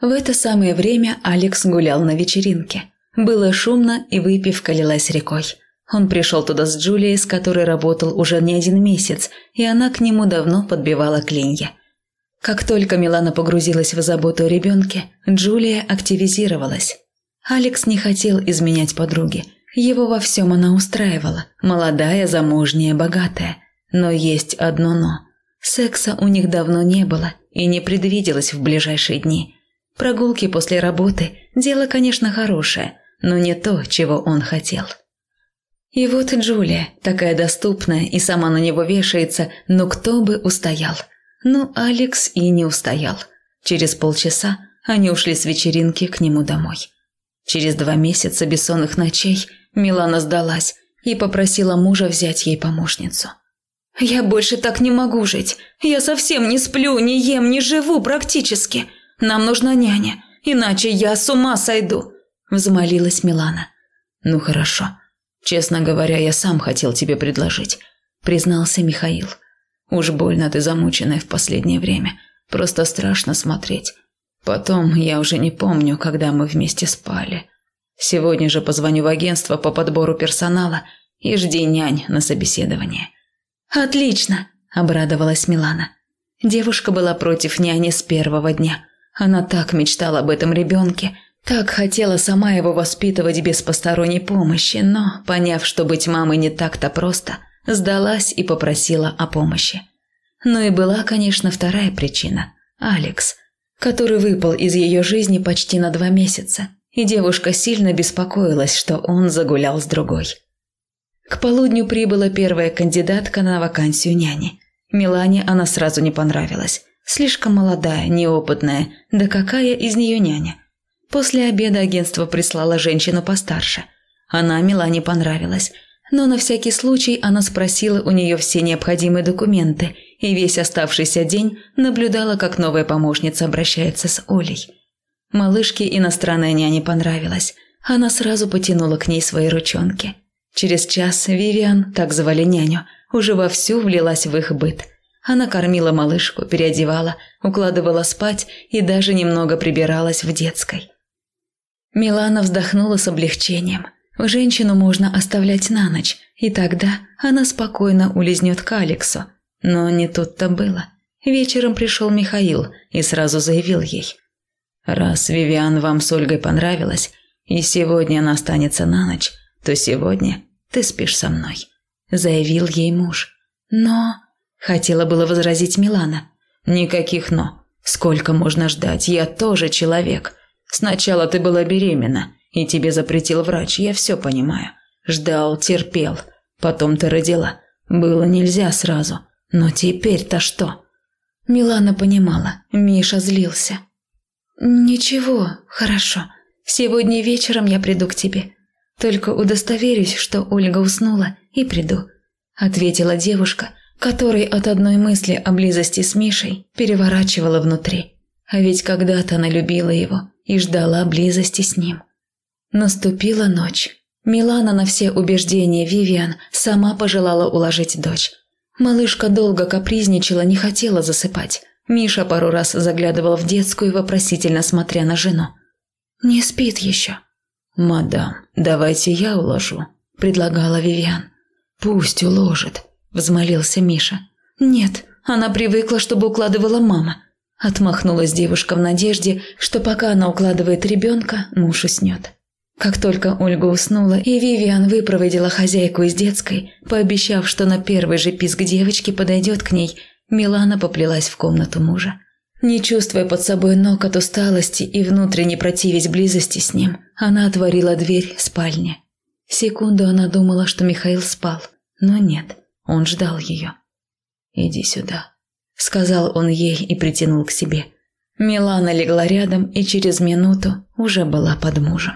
В это самое время Алекс гулял на вечеринке. Было шумно, и выпивка лилась рекой. Он пришел туда с Джулией, с которой работал уже не один месяц, и она к нему давно подбивала клинья. Как только Милана погрузилась в заботу о ребенке, Джулия активизировалась. Алекс не хотел изменять подруге. Его во всем она устраивала. Молодая, замужняя, богатая. Но есть одно «но». Секса у них давно не было и не предвиделось в ближайшие дни. Прогулки после работы – дело, конечно, хорошее, но не то, чего он хотел. И вот Джулия, такая доступная и сама на него вешается, но кто бы устоял? Ну, Алекс и не устоял. Через полчаса они ушли с вечеринки к нему домой. Через два месяца бессонных ночей Милана сдалась и попросила мужа взять ей помощницу. «Я больше так не могу жить. Я совсем не сплю, не ем, не живу практически. Нам нужна няня, иначе я с ума сойду», – взмолилась Милана. «Ну хорошо. Честно говоря, я сам хотел тебе предложить», – признался Михаил. «Уж больно ты замученная в последнее время. Просто страшно смотреть. Потом я уже не помню, когда мы вместе спали. Сегодня же позвоню в агентство по подбору персонала и жди нянь на собеседование». «Отлично!» – обрадовалась Милана. Девушка была против няни с первого дня. Она так мечтала об этом ребенке, так хотела сама его воспитывать без посторонней помощи, но, поняв, что быть мамой не так-то просто, сдалась и попросила о помощи. Но и была, конечно, вторая причина – Алекс, который выпал из ее жизни почти на два месяца, и девушка сильно беспокоилась, что он загулял с другой. К полудню прибыла первая кандидатка на вакансию няни. Милане она сразу не понравилась. Слишком молодая, неопытная, да какая из нее няня? После обеда агентство прислало женщину постарше. Она Милане понравилась, но на всякий случай она спросила у нее все необходимые документы и весь оставшийся день наблюдала, как новая помощница обращается с Олей. Малышке иностранная няня понравилась. Она сразу потянула к ней свои ручонки. Через час Вивиан, так звали няню, уже вовсю влилась в их быт – она кормила малышку, переодевала, укладывала спать и даже немного прибиралась в детской. Милана вздохнула с облегчением. Женщину можно оставлять на ночь, и тогда она спокойно улизнет к Алексу. Но не тут-то было. Вечером пришел Михаил и сразу заявил ей. «Раз Вивиан вам с Ольгой понравилась, и сегодня она останется на ночь, то сегодня ты спишь со мной», – заявил ей муж. Но Хотела было возразить Милана. «Никаких «но». Сколько можно ждать? Я тоже человек. Сначала ты была беременна, и тебе запретил врач, я все понимаю. Ждал, терпел. Потом ты родила. Было нельзя сразу. Но теперь-то что?» Милана понимала, Миша злился. «Ничего, хорошо. Сегодня вечером я приду к тебе. Только удостоверюсь, что Ольга уснула, и приду», – ответила девушка, который от одной мысли о близости с Мишей переворачивала внутри. А ведь когда-то она любила его и ждала близости с ним. Наступила ночь. Милана на все убеждения Вивиан сама пожелала уложить дочь. Малышка долго капризничала, не хотела засыпать. Миша пару раз заглядывал в детскую, вопросительно смотря на жену. «Не спит еще». «Мадам, давайте я уложу», – предлагала Вивиан. «Пусть уложит», – взмолился Миша. «Нет, она привыкла, чтобы укладывала мама». Отмахнулась девушка в надежде, что пока она укладывает ребенка, муж уснет. Как только Ольга уснула, и Вивиан выпроводила хозяйку из детской, пообещав, что на первый же писк девочки подойдет к ней, Милана поплелась в комнату мужа. Не чувствуя под собой ног от усталости и внутренне противясь близости с ним, она отворила дверь спальни. Секунду она думала, что Михаил спал, но нет. Он ждал ее. «Иди сюда», – сказал он ей и притянул к себе. Милана легла рядом и через минуту уже была под мужем.